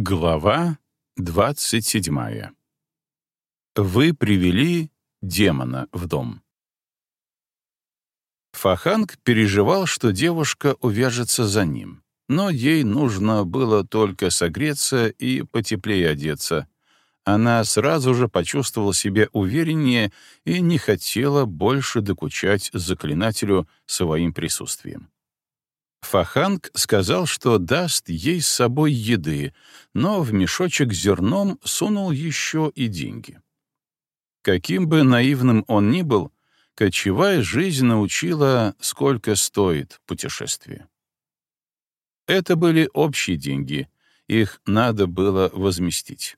Глава 27. Вы привели демона в дом. Фаханг переживал, что девушка увяжется за ним, но ей нужно было только согреться и потеплее одеться. Она сразу же почувствовала себя увереннее и не хотела больше докучать заклинателю своим присутствием. Фаханг сказал, что даст ей с собой еды, но в мешочек с зерном сунул еще и деньги. Каким бы наивным он ни был, кочевая жизнь научила, сколько стоит путешествие. Это были общие деньги, их надо было возместить.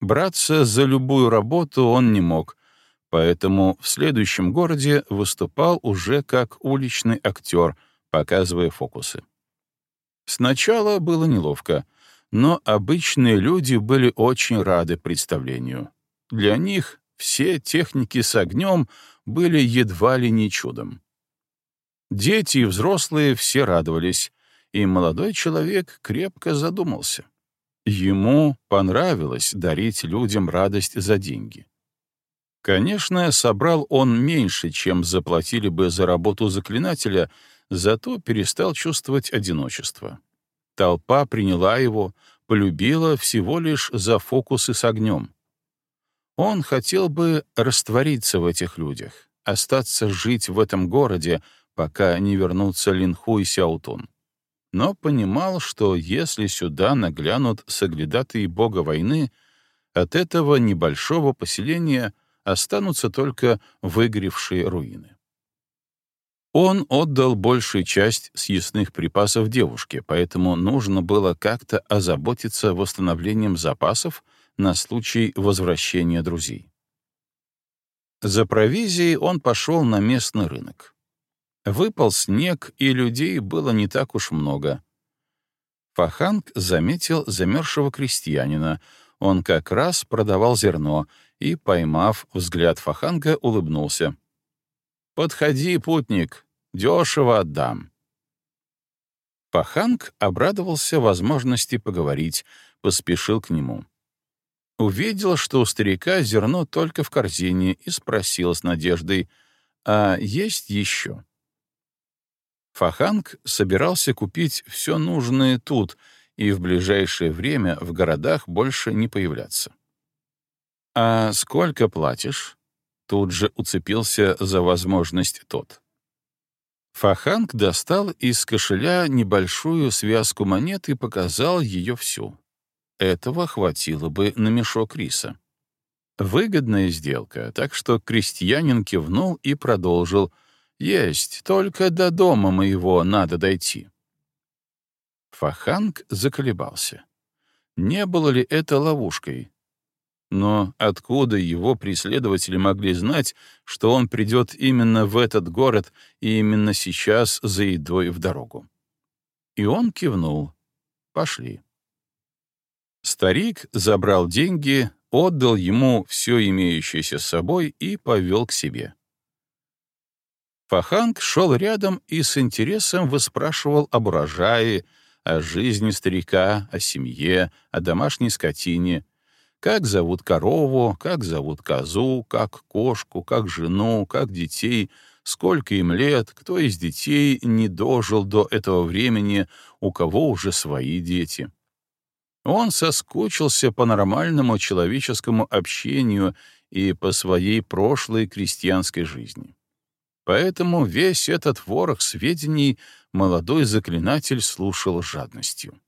Браться за любую работу он не мог, поэтому в следующем городе выступал уже как уличный актер — показывая фокусы. Сначала было неловко, но обычные люди были очень рады представлению. Для них все техники с огнем были едва ли не чудом. Дети и взрослые все радовались, и молодой человек крепко задумался. Ему понравилось дарить людям радость за деньги. Конечно, собрал он меньше, чем заплатили бы за работу заклинателя — зато перестал чувствовать одиночество. Толпа приняла его, полюбила всего лишь за фокусы с огнем. Он хотел бы раствориться в этих людях, остаться жить в этом городе, пока не вернутся Линху и Сяутун. Но понимал, что если сюда наглянут соглядатые бога войны, от этого небольшого поселения останутся только выгоревшие руины. Он отдал большую часть съестных припасов девушке, поэтому нужно было как-то озаботиться восстановлением запасов на случай возвращения друзей. За провизией он пошел на местный рынок. Выпал снег, и людей было не так уж много. Фаханг заметил замерзшего крестьянина. Он как раз продавал зерно и, поймав взгляд Фаханга, улыбнулся. «Подходи, путник, Дешево отдам». Паханг обрадовался возможности поговорить, поспешил к нему. Увидел, что у старика зерно только в корзине, и спросил с надеждой, «А есть еще?» Фаханг собирался купить все нужное тут и в ближайшее время в городах больше не появляться. «А сколько платишь?» Тут же уцепился за возможность тот. Фаханг достал из кошеля небольшую связку монет и показал ее всю. Этого хватило бы на мешок риса. Выгодная сделка, так что крестьянин кивнул и продолжил. «Есть, только до дома моего надо дойти». Фаханг заколебался. Не было ли это ловушкой? Но откуда его преследователи могли знать, что он придет именно в этот город и именно сейчас за едой в дорогу? И он кивнул. Пошли. Старик забрал деньги, отдал ему все имеющееся с собой и повел к себе. Фаханг шел рядом и с интересом выспрашивал об урожае, о жизни старика, о семье, о домашней скотине — как зовут корову, как зовут козу, как кошку, как жену, как детей, сколько им лет, кто из детей не дожил до этого времени, у кого уже свои дети. Он соскучился по нормальному человеческому общению и по своей прошлой крестьянской жизни. Поэтому весь этот ворох сведений молодой заклинатель слушал жадностью.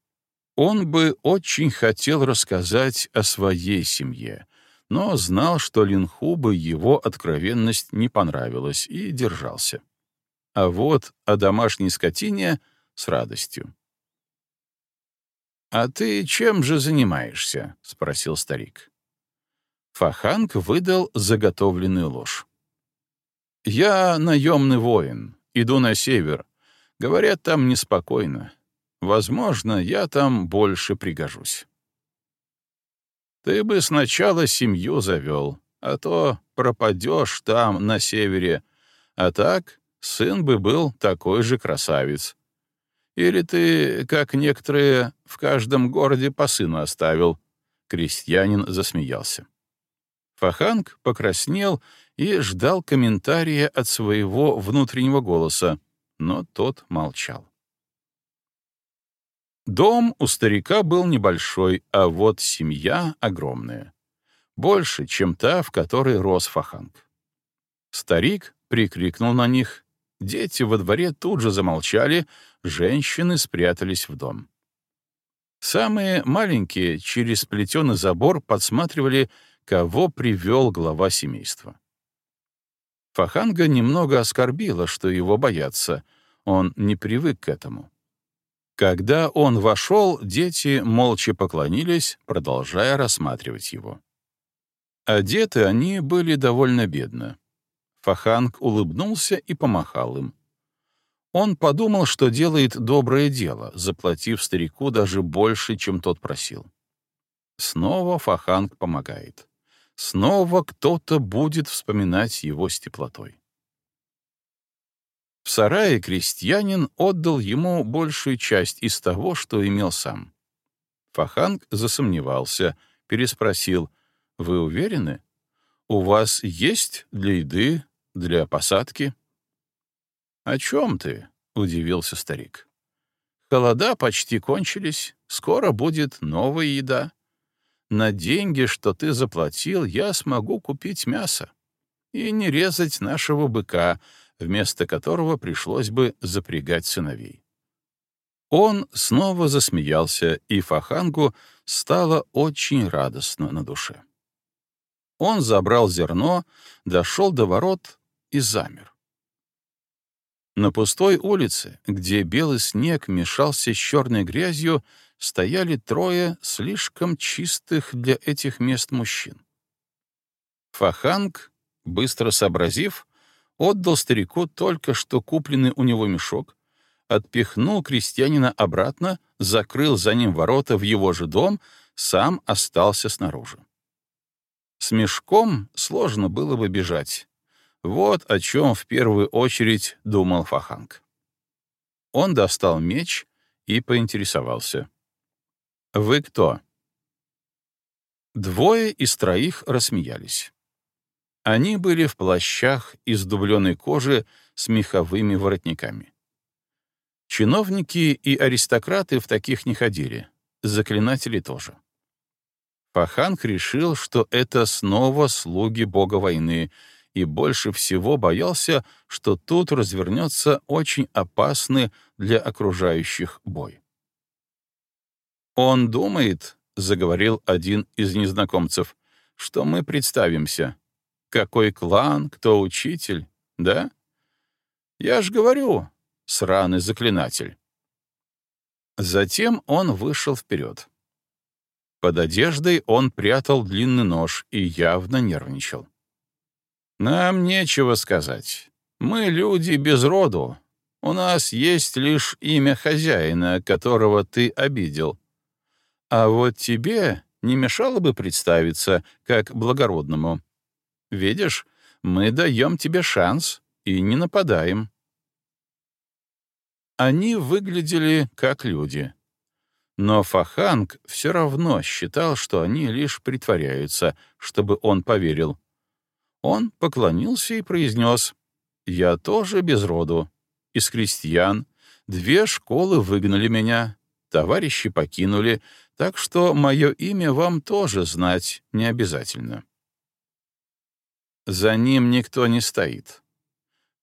Он бы очень хотел рассказать о своей семье, но знал, что Линху бы его откровенность не понравилась и держался. А вот о домашней скотине — с радостью. «А ты чем же занимаешься?» — спросил старик. Фаханг выдал заготовленную ложь. «Я наемный воин, иду на север. Говорят, там неспокойно. Возможно, я там больше пригожусь. Ты бы сначала семью завел, а то пропадешь там, на севере, а так сын бы был такой же красавец. Или ты, как некоторые, в каждом городе по сыну оставил?» Крестьянин засмеялся. Фаханг покраснел и ждал комментария от своего внутреннего голоса, но тот молчал. Дом у старика был небольшой, а вот семья огромная. Больше, чем та, в которой рос Фаханг. Старик прикрикнул на них, дети во дворе тут же замолчали, женщины спрятались в дом. Самые маленькие через плетеный забор подсматривали, кого привел глава семейства. Фаханга немного оскорбило, что его боятся. Он не привык к этому. Когда он вошел, дети молча поклонились, продолжая рассматривать его. Одеты они были довольно бедно. Фаханг улыбнулся и помахал им. Он подумал, что делает доброе дело, заплатив старику даже больше, чем тот просил. Снова Фаханг помогает. Снова кто-то будет вспоминать его с теплотой. В сарае крестьянин отдал ему большую часть из того, что имел сам. Фаханг засомневался, переспросил, «Вы уверены? У вас есть для еды, для посадки?» «О чем ты?» — удивился старик. «Холода почти кончились, скоро будет новая еда на деньги, что ты заплатил, я смогу купить мясо и не резать нашего быка, вместо которого пришлось бы запрягать сыновей. Он снова засмеялся, и Фахангу стало очень радостно на душе. Он забрал зерно, дошел до ворот и замер. На пустой улице, где белый снег мешался с черной грязью, стояли трое слишком чистых для этих мест мужчин. Фаханг, быстро сообразив, отдал старику только что купленный у него мешок, отпихнул крестьянина обратно, закрыл за ним ворота в его же дом, сам остался снаружи. С мешком сложно было бы бежать. Вот о чем в первую очередь думал Фаханг. Он достал меч и поинтересовался. «Вы кто?» Двое из троих рассмеялись. Они были в плащах из дубленой кожи с меховыми воротниками. Чиновники и аристократы в таких не ходили, заклинатели тоже. Паханг решил, что это снова слуги бога войны, и больше всего боялся, что тут развернется очень опасный для окружающих бой. «Он думает, — заговорил один из незнакомцев, — что мы представимся. Какой клан, кто учитель, да? Я ж говорю, сраный заклинатель». Затем он вышел вперед. Под одеждой он прятал длинный нож и явно нервничал. «Нам нечего сказать. Мы люди без роду. У нас есть лишь имя хозяина, которого ты обидел. А вот тебе не мешало бы представиться как благородному. Видишь, мы даем тебе шанс и не нападаем. Они выглядели как люди. Но Фаханг все равно считал, что они лишь притворяются, чтобы он поверил. Он поклонился и произнес, «Я тоже без роду, из крестьян. Две школы выгнали меня, товарищи покинули, так что мое имя вам тоже знать не обязательно. За ним никто не стоит.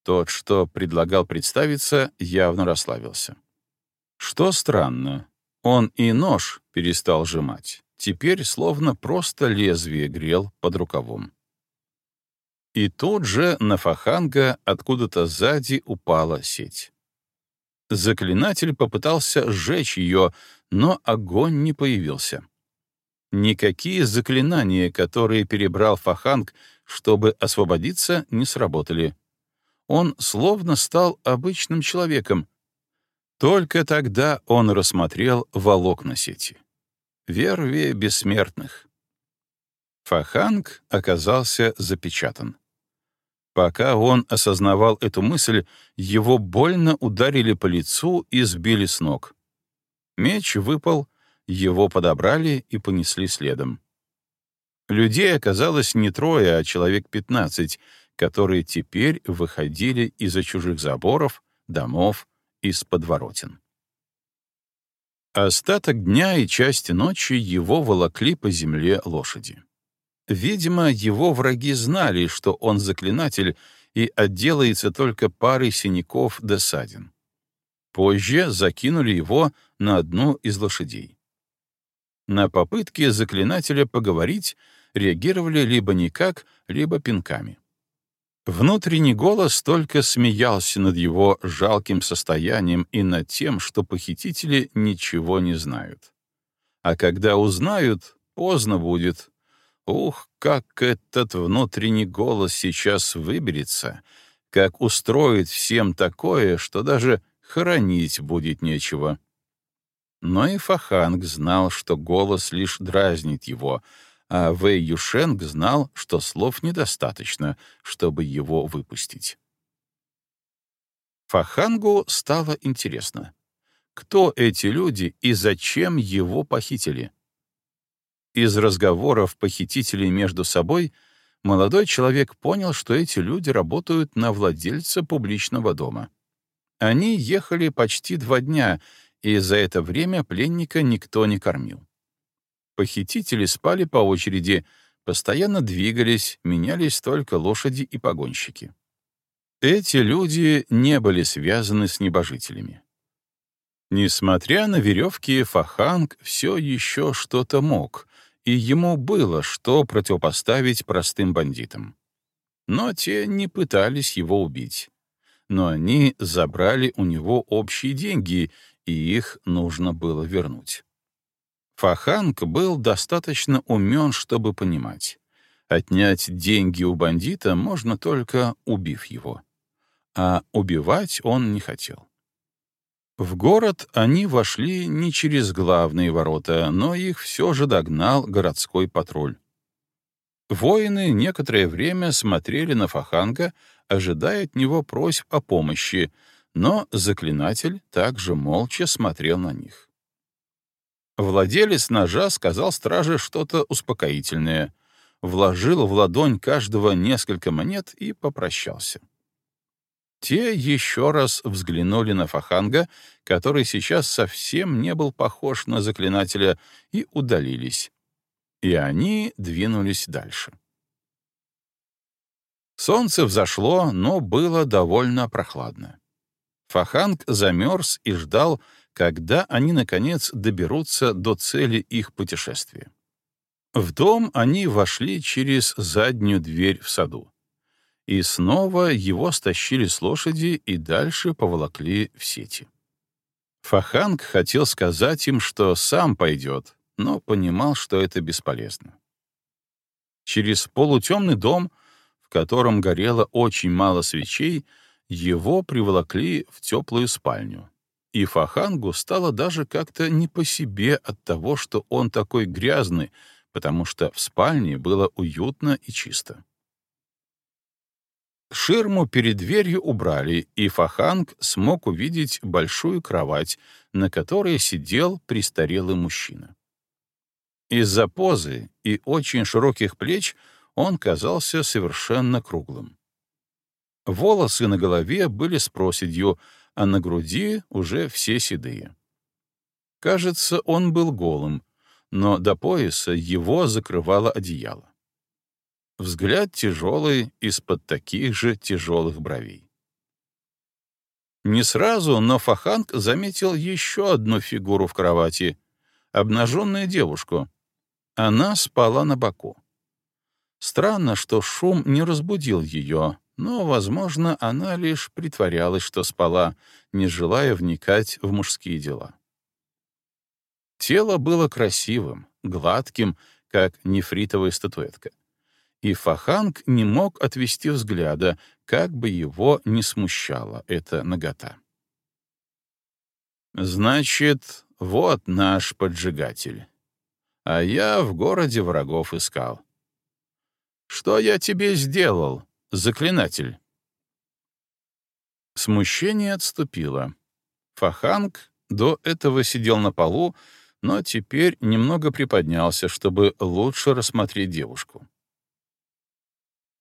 Тот, что предлагал представиться, явно расслабился. Что странно, он и нож перестал сжимать, теперь словно просто лезвие грел под рукавом. И тут же на Фаханга откуда-то сзади упала сеть. Заклинатель попытался сжечь ее, но огонь не появился. Никакие заклинания, которые перебрал Фаханг, чтобы освободиться, не сработали. Он словно стал обычным человеком. Только тогда он рассмотрел волокна сети. Вервие бессмертных. Фаханг оказался запечатан. Пока он осознавал эту мысль, его больно ударили по лицу и сбили с ног. Меч выпал, его подобрали и понесли следом. Людей оказалось не трое, а человек пятнадцать, которые теперь выходили из-за чужих заборов, домов, из подворотен. Остаток дня и части ночи его волокли по земле лошади. Видимо, его враги знали, что он заклинатель и отделается только парой синяков до ссадин. Позже закинули его на одну из лошадей. На попытки заклинателя поговорить реагировали либо никак, либо пинками. Внутренний голос только смеялся над его жалким состоянием и над тем, что похитители ничего не знают. А когда узнают, поздно будет. Ух, как этот внутренний голос сейчас выберется, как устроит всем такое, что даже хоронить будет нечего. Но и Фаханг знал, что голос лишь дразнит его — а Вэй Юшенг знал, что слов недостаточно, чтобы его выпустить. Фахангу стало интересно, кто эти люди и зачем его похитили. Из разговоров похитителей между собой молодой человек понял, что эти люди работают на владельца публичного дома. Они ехали почти два дня, и за это время пленника никто не кормил. Похитители спали по очереди, постоянно двигались, менялись только лошади и погонщики. Эти люди не были связаны с небожителями. Несмотря на веревки, Фаханг все еще что-то мог, и ему было что противопоставить простым бандитам. Но те не пытались его убить. Но они забрали у него общие деньги, и их нужно было вернуть. Фаханг был достаточно умен, чтобы понимать. Отнять деньги у бандита можно только убив его. А убивать он не хотел. В город они вошли не через главные ворота, но их все же догнал городской патруль. Воины некоторое время смотрели на Фаханга, ожидая от него просьб о помощи, но заклинатель также молча смотрел на них. Владелец ножа сказал страже что-то успокоительное, вложил в ладонь каждого несколько монет и попрощался. Те еще раз взглянули на Фаханга, который сейчас совсем не был похож на заклинателя, и удалились. И они двинулись дальше. Солнце взошло, но было довольно прохладно. Фаханг замерз и ждал, когда они, наконец, доберутся до цели их путешествия. В дом они вошли через заднюю дверь в саду. И снова его стащили с лошади и дальше поволокли в сети. Фаханг хотел сказать им, что сам пойдет, но понимал, что это бесполезно. Через полутемный дом, в котором горело очень мало свечей, его приволокли в теплую спальню, и Фахангу стало даже как-то не по себе от того, что он такой грязный, потому что в спальне было уютно и чисто. Ширму перед дверью убрали, и Фаханг смог увидеть большую кровать, на которой сидел престарелый мужчина. Из-за позы и очень широких плеч он казался совершенно круглым. Волосы на голове были с проседью, а на груди уже все седые. Кажется, он был голым, но до пояса его закрывало одеяло. Взгляд тяжелый из-под таких же тяжелых бровей. Не сразу, но Фаханг заметил еще одну фигуру в кровати — обнаженную девушку. Она спала на боку. Странно, что шум не разбудил ее, но, возможно, она лишь притворялась, что спала, не желая вникать в мужские дела. Тело было красивым, гладким, как нефритовая статуэтка. И Фаханг не мог отвести взгляда, как бы его не смущала эта нагота. «Значит, вот наш поджигатель. А я в городе врагов искал. Что я тебе сделал?» Заклинатель». Смущение отступило. Фаханг до этого сидел на полу, но теперь немного приподнялся, чтобы лучше рассмотреть девушку.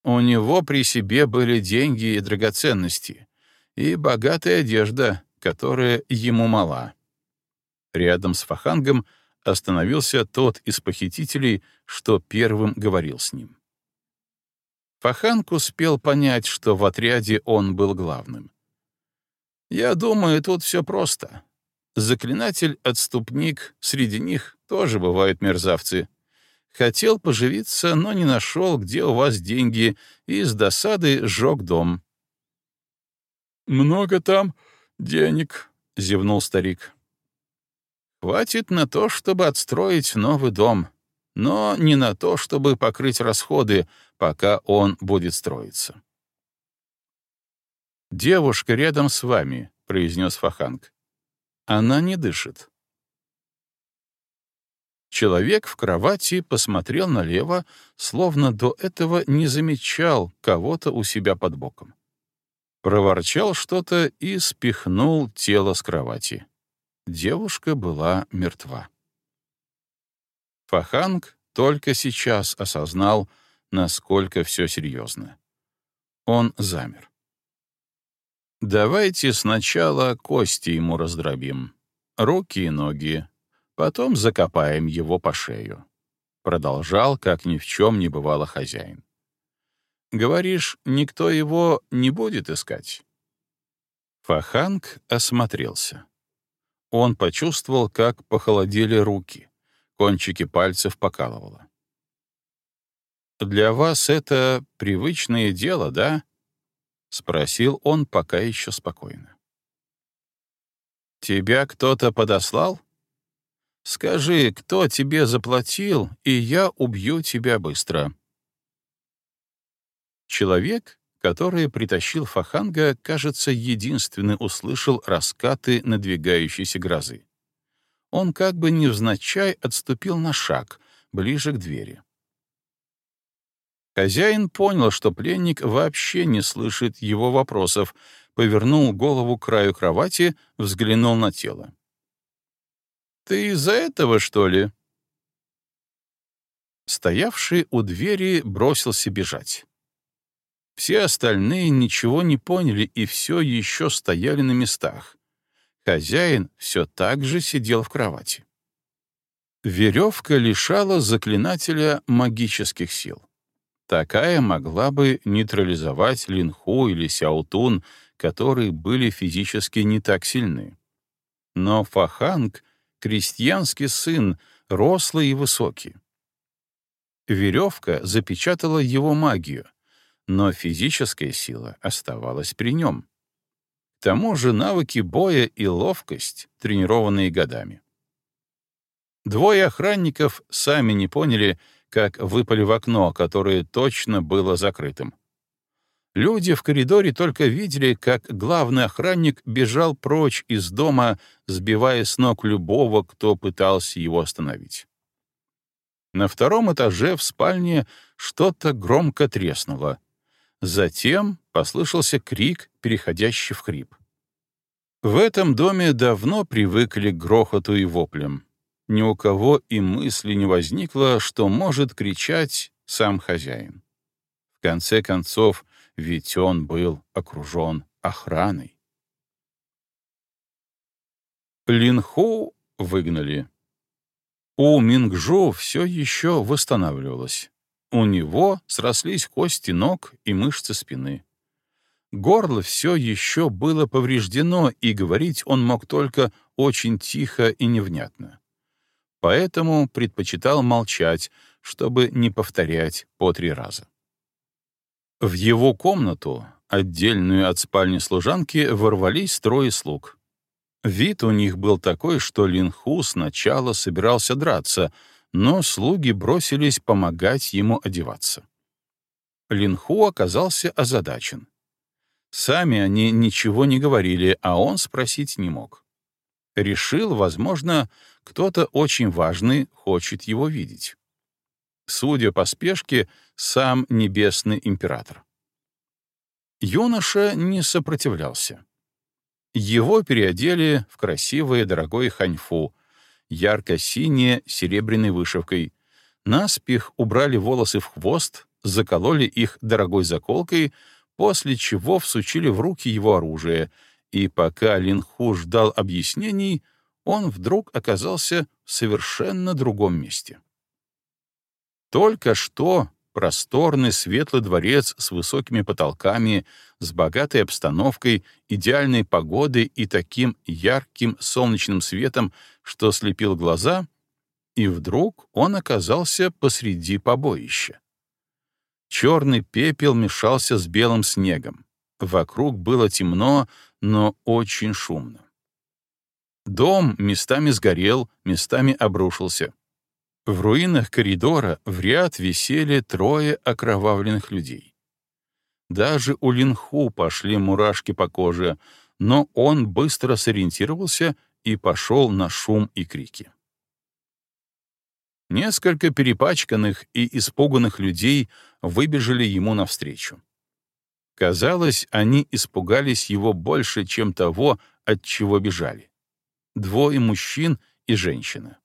У него при себе были деньги и драгоценности, и богатая одежда, которая ему мала. Рядом с Фахангом остановился тот из похитителей, что первым говорил с ним. Фаханг успел понять, что в отряде он был главным. «Я думаю, тут все просто. Заклинатель-отступник, среди них тоже бывают мерзавцы. Хотел поживиться, но не нашел, где у вас деньги, и с досады сжег дом. «Много там денег», — зевнул старик. «Хватит на то, чтобы отстроить новый дом, но не на то, чтобы покрыть расходы, пока он будет строиться». «Девушка рядом с вами», — произнес Фаханг. «Она не дышит». Человек в кровати посмотрел налево, словно до этого не замечал кого-то у себя под боком. Проворчал что-то и спихнул тело с кровати. Девушка была мертва. Фаханг только сейчас осознал, насколько все серьезно. Он замер. «Давайте сначала кости ему раздробим. Руки и ноги, Потом закопаем его по шею. Продолжал, как ни в чем не бывало хозяин. Говоришь, никто его не будет искать? Фаханг осмотрелся. Он почувствовал, как похолодели руки, кончики пальцев покалывало. «Для вас это привычное дело, да?» — спросил он пока еще спокойно. «Тебя кто-то подослал?» Скажи, кто тебе заплатил, и я убью тебя быстро». Человек, который притащил Фаханга, кажется, единственный услышал раскаты надвигающейся грозы. Он как бы невзначай отступил на шаг, ближе к двери. Хозяин понял, что пленник вообще не слышит его вопросов, повернул голову к краю кровати, взглянул на тело. Ты из-за этого, что ли?» Стоявший у двери бросился бежать. Все остальные ничего не поняли и все еще стояли на местах. Хозяин все так же сидел в кровати. Веревка лишала заклинателя магических сил. Такая могла бы нейтрализовать Линху или Сяутун, которые были физически не так сильны. Но Фаханг крестьянский сын, рослый и высокий. Веревка запечатала его магию, но физическая сила оставалась при нем. Тому же навыки боя и ловкость, тренированные годами. Двое охранников сами не поняли, как выпали в окно, которое точно было закрытым. Люди в коридоре только видели, как главный охранник бежал прочь из дома, сбивая с ног любого, кто пытался его остановить. На втором этаже в спальне что-то громко треснуло. Затем послышался крик, переходящий в хрип. В этом доме давно привыкли к грохоту и воплям. Ни у кого и мысли не возникло, что может кричать сам хозяин. В конце концов, ведь он был окружен охраной. Линху выгнали. У Мингжу все еще восстанавливалось. У него срослись кости ног и мышцы спины. Горло все еще было повреждено, и говорить он мог только очень тихо и невнятно. Поэтому предпочитал молчать, чтобы не повторять по три раза. В его комнату, отдельную от спальни служанки, ворвались трое слуг. Вид у них был такой, что Линху сначала собирался драться, но слуги бросились помогать ему одеваться. Линху оказался озадачен. Сами они ничего не говорили, а он спросить не мог. Решил, возможно, кто-то очень важный хочет его видеть судя по спешке, сам небесный император. Юноша не сопротивлялся. Его переодели в красивое дорогое ханьфу, ярко-синее серебряной вышивкой, наспех убрали волосы в хвост, закололи их дорогой заколкой, после чего всучили в руки его оружие, и пока Линху ждал объяснений, он вдруг оказался в совершенно другом месте. Только что просторный светлый дворец с высокими потолками, с богатой обстановкой, идеальной погодой и таким ярким солнечным светом, что слепил глаза, и вдруг он оказался посреди побоища. Черный пепел мешался с белым снегом. Вокруг было темно, но очень шумно. Дом местами сгорел, местами обрушился. В руинах коридора в ряд висели трое окровавленных людей. Даже у Линху пошли мурашки по коже, но он быстро сориентировался и пошел на шум и крики. Несколько перепачканных и испуганных людей выбежали ему навстречу. Казалось, они испугались его больше, чем того, от чего бежали. Двое мужчин и женщина.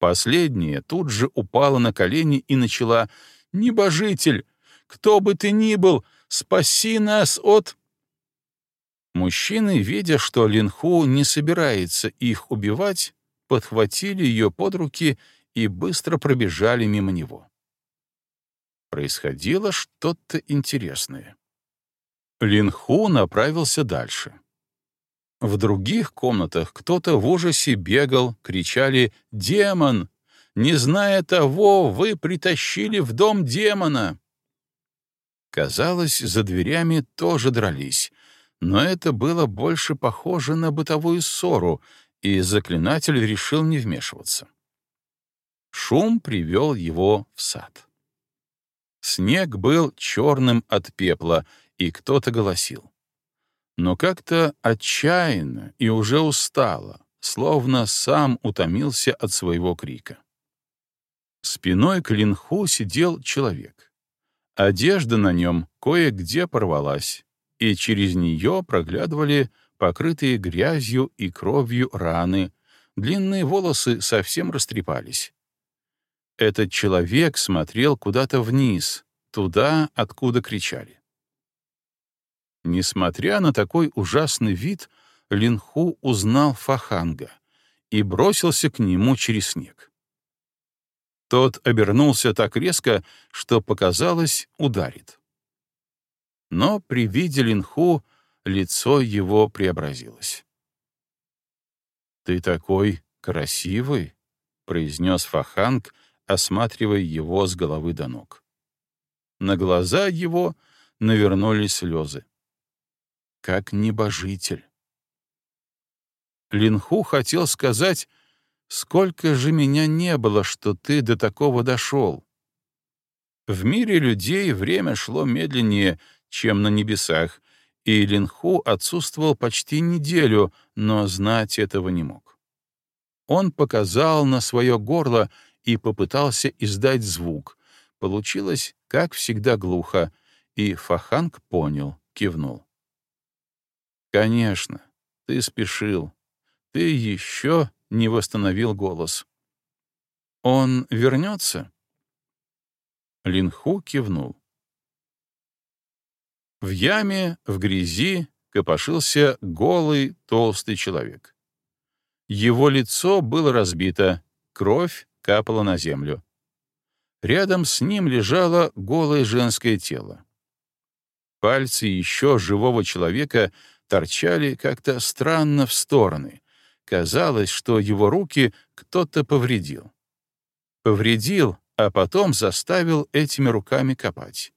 Последняя тут же упала на колени и начала «Небожитель, кто бы ты ни был, спаси нас от...» Мужчины, видя, что Линху не собирается их убивать, подхватили ее под руки и быстро пробежали мимо него. Происходило что-то интересное. Линху направился дальше. В других комнатах кто-то в ужасе бегал, кричали «Демон! Не зная того, вы притащили в дом демона!» Казалось, за дверями тоже дрались, но это было больше похоже на бытовую ссору, и заклинатель решил не вмешиваться. Шум привел его в сад. Снег был черным от пепла, и кто-то голосил. Но как-то отчаянно и уже устало, словно сам утомился от своего крика. Спиной к линху сидел человек. Одежда на нем кое-где порвалась, и через нее проглядывали покрытые грязью и кровью раны, длинные волосы совсем растрепались. Этот человек смотрел куда-то вниз, туда, откуда кричали. Несмотря на такой ужасный вид, Линху узнал Фаханга и бросился к нему через снег. Тот обернулся так резко, что показалось, ударит. Но при виде Линху лицо его преобразилось. «Ты такой красивый», — произнес Фаханг, осматривая его с головы до ног. На глаза его навернулись слезы как небожитель. Линху хотел сказать, «Сколько же меня не было, что ты до такого дошел?» В мире людей время шло медленнее, чем на небесах, и Линху отсутствовал почти неделю, но знать этого не мог. Он показал на свое горло и попытался издать звук. Получилось, как всегда, глухо, и Фаханг понял, кивнул. Конечно, ты спешил. Ты еще не восстановил голос. Он вернется? Линху кивнул. В яме, в грязи, копошился голый, толстый человек. Его лицо было разбито, кровь капала на землю. Рядом с ним лежало голое женское тело. Пальцы еще живого человека торчали как-то странно в стороны. Казалось, что его руки кто-то повредил. Повредил, а потом заставил этими руками копать.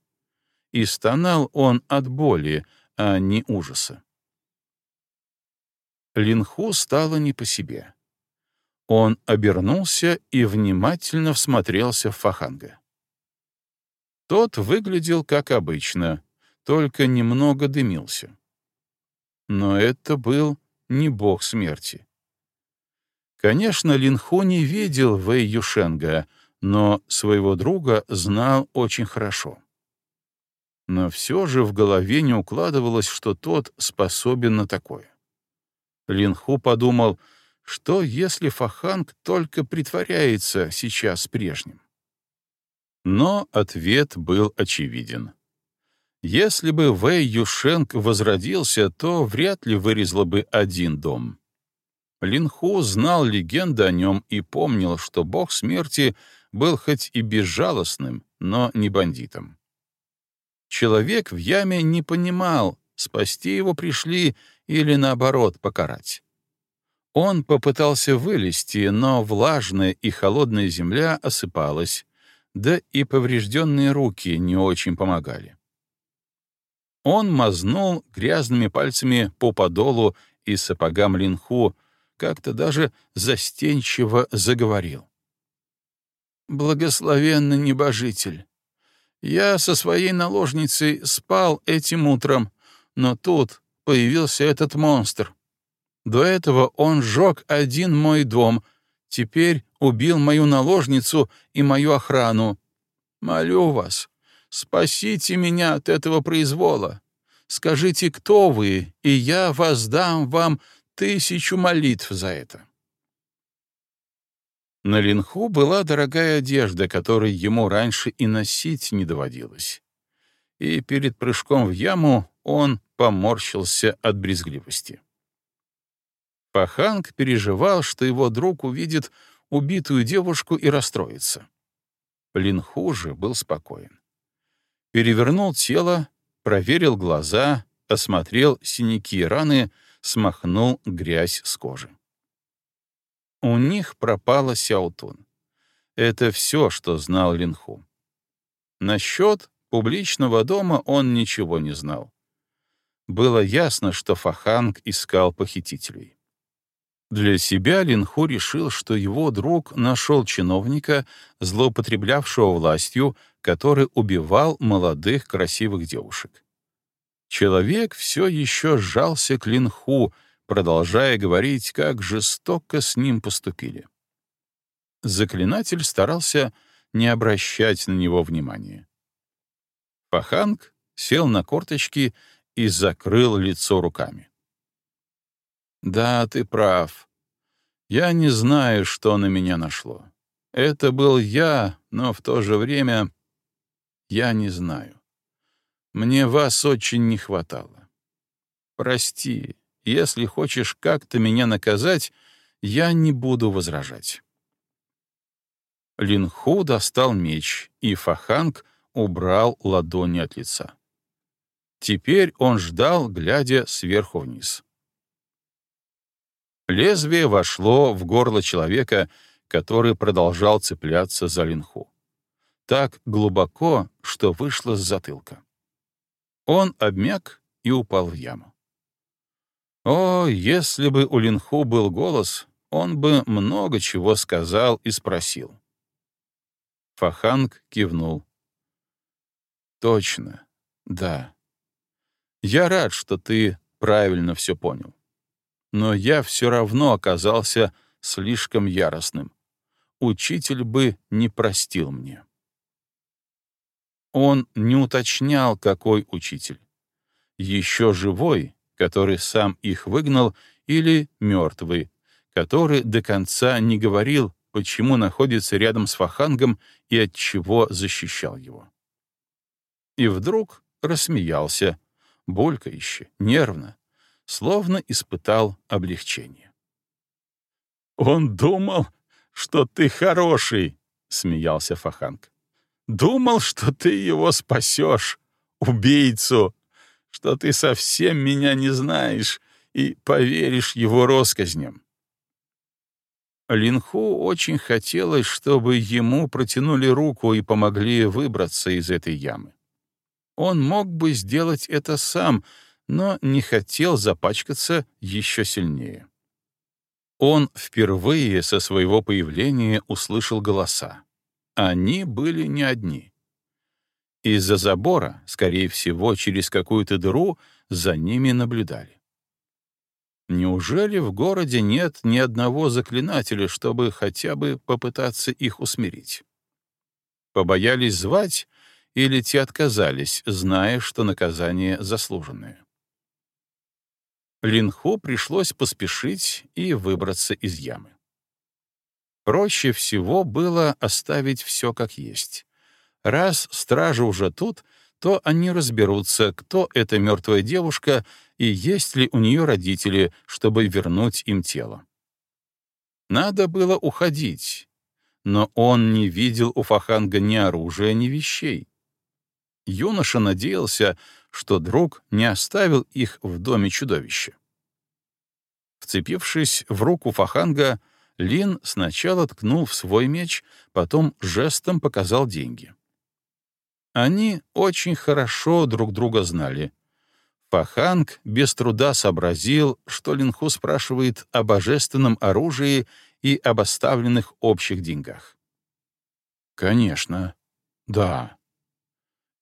И стонал он от боли, а не ужаса. Линху стало не по себе. Он обернулся и внимательно всмотрелся в Фаханга. Тот выглядел как обычно, только немного дымился. Но это был не бог смерти. Конечно, Линху не видел Вэй Юшенга, но своего друга знал очень хорошо. Но все же в голове не укладывалось, что тот способен на такое. Линху подумал, что если Фаханг только притворяется сейчас прежним. Но ответ был очевиден. Если бы Вэй Юшенг возродился, то вряд ли вырезал бы один дом. Линху знал легенды о нем и помнил, что бог смерти был хоть и безжалостным, но не бандитом. Человек в яме не понимал, спасти его пришли или, наоборот, покарать. Он попытался вылезти, но влажная и холодная земля осыпалась, да и поврежденные руки не очень помогали. Он мазнул грязными пальцами по подолу и сапогам линху, как-то даже застенчиво заговорил. «Благословенный небожитель! Я со своей наложницей спал этим утром, но тут появился этот монстр. До этого он сжег один мой дом, теперь убил мою наложницу и мою охрану. Молю вас, спасите меня от этого произвола. Скажите, кто вы, и я воздам вам тысячу молитв за это. На Линху была дорогая одежда, которой ему раньше и носить не доводилось. И перед прыжком в яму он поморщился от брезгливости. Паханг переживал, что его друг увидит убитую девушку и расстроится. Линху же был спокоен. Перевернул тело, проверил глаза, осмотрел синяки и раны — смахнул грязь с кожи. У них пропала Сяутун. Это все, что знал Линху. Насчет публичного дома он ничего не знал. Было ясно, что Фаханг искал похитителей. Для себя Линху решил, что его друг нашел чиновника, злоупотреблявшего властью, который убивал молодых красивых девушек. Человек все еще сжался к Линху, продолжая говорить, как жестоко с ним поступили. Заклинатель старался не обращать на него внимания. Паханг сел на корточки и закрыл лицо руками. «Да, ты прав. Я не знаю, что на меня нашло. Это был я, но в то же время я не знаю. Мне вас очень не хватало. Прости, если хочешь как-то меня наказать, я не буду возражать. Линху достал меч, и Фаханг убрал ладони от лица. Теперь он ждал, глядя сверху вниз. Лезвие вошло в горло человека, который продолжал цепляться за Линху. Так глубоко, что вышло с затылка. Он обмяк и упал в яму. О, если бы у Линху был голос, он бы много чего сказал и спросил. Фаханг кивнул. «Точно, да. Я рад, что ты правильно все понял. Но я все равно оказался слишком яростным. Учитель бы не простил мне». Он не уточнял, какой учитель. Еще живой, который сам их выгнал, или мертвый, который до конца не говорил, почему находится рядом с Фахангом и от чего защищал его. И вдруг рассмеялся, булькающе, нервно, словно испытал облегчение. «Он думал, что ты хороший», — смеялся Фаханг. Думал, что ты его спасешь, убийцу, что ты совсем меня не знаешь и поверишь его россказням. Линху очень хотелось, чтобы ему протянули руку и помогли выбраться из этой ямы. Он мог бы сделать это сам, но не хотел запачкаться еще сильнее. Он впервые со своего появления услышал голоса. Они были не одни. Из-за забора, скорее всего, через какую-то дыру, за ними наблюдали. Неужели в городе нет ни одного заклинателя, чтобы хотя бы попытаться их усмирить? Побоялись звать или те отказались, зная, что наказание заслуженное. Линху пришлось поспешить и выбраться из ямы. Проще всего было оставить все как есть. Раз стража уже тут, то они разберутся, кто эта мертвая девушка и есть ли у нее родители, чтобы вернуть им тело. Надо было уходить, но он не видел у Фаханга ни оружия, ни вещей. Юноша надеялся, что друг не оставил их в доме чудовища. Вцепившись в руку Фаханга, Лин сначала ткнул в свой меч, потом жестом показал деньги. Они очень хорошо друг друга знали. Фаханг без труда сообразил, что Линху спрашивает о божественном оружии и об оставленных общих деньгах. «Конечно, да»,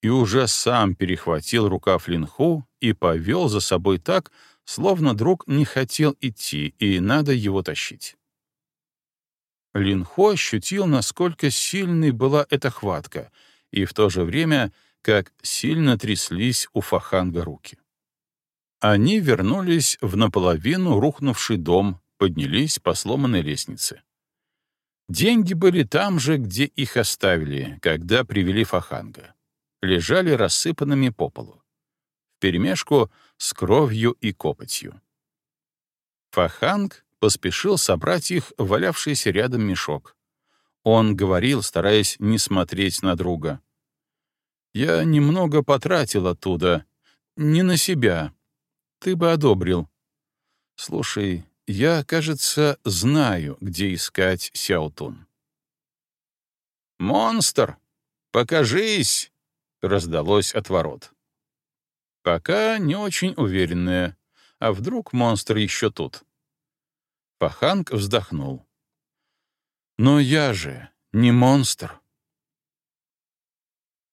и уже сам перехватил рукав Линху и повел за собой так, словно друг не хотел идти, и надо его тащить. Линхо ощутил, насколько сильной была эта хватка, и в то же время, как сильно тряслись у Фаханга руки. Они вернулись в наполовину рухнувший дом, поднялись по сломанной лестнице. Деньги были там же, где их оставили, когда привели Фаханга лежали рассыпанными по полу, вперемешку с кровью и копотью. Фаханг поспешил собрать их в валявшийся рядом мешок. Он говорил, стараясь не смотреть на друга. «Я немного потратил оттуда. Не на себя. Ты бы одобрил. Слушай, я, кажется, знаю, где искать Сяотун». «Монстр! Покажись!» раздалось от ворот. Пока не очень уверенная, а вдруг монстр еще тут? Паханг вздохнул. Но я же не монстр.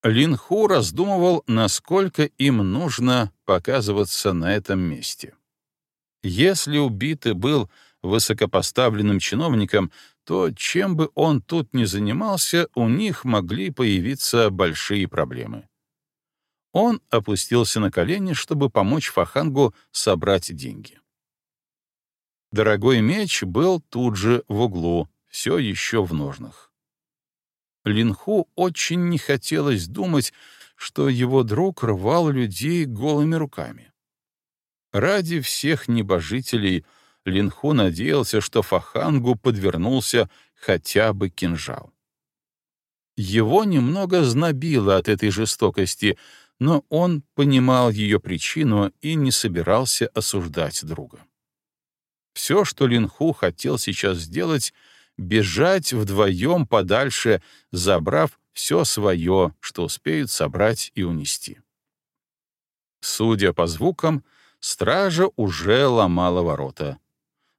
Линху раздумывал, насколько им нужно показываться на этом месте. Если убитый был высокопоставленным чиновником, то чем бы он тут ни занимался, у них могли появиться большие проблемы. Он опустился на колени, чтобы помочь Фахангу собрать деньги. Дорогой меч был тут же в углу, все еще в ножнах. Линху очень не хотелось думать, что его друг рвал людей голыми руками. Ради всех небожителей — Линху надеялся, что Фахангу подвернулся хотя бы кинжал. Его немного знобило от этой жестокости, но он понимал ее причину и не собирался осуждать друга. Все, что Линху хотел сейчас сделать, бежать вдвоем подальше, забрав все свое, что успеют собрать и унести. Судя по звукам, стража уже ломала ворота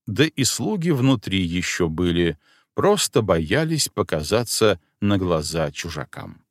да и слуги внутри еще были, просто боялись показаться на глаза чужакам.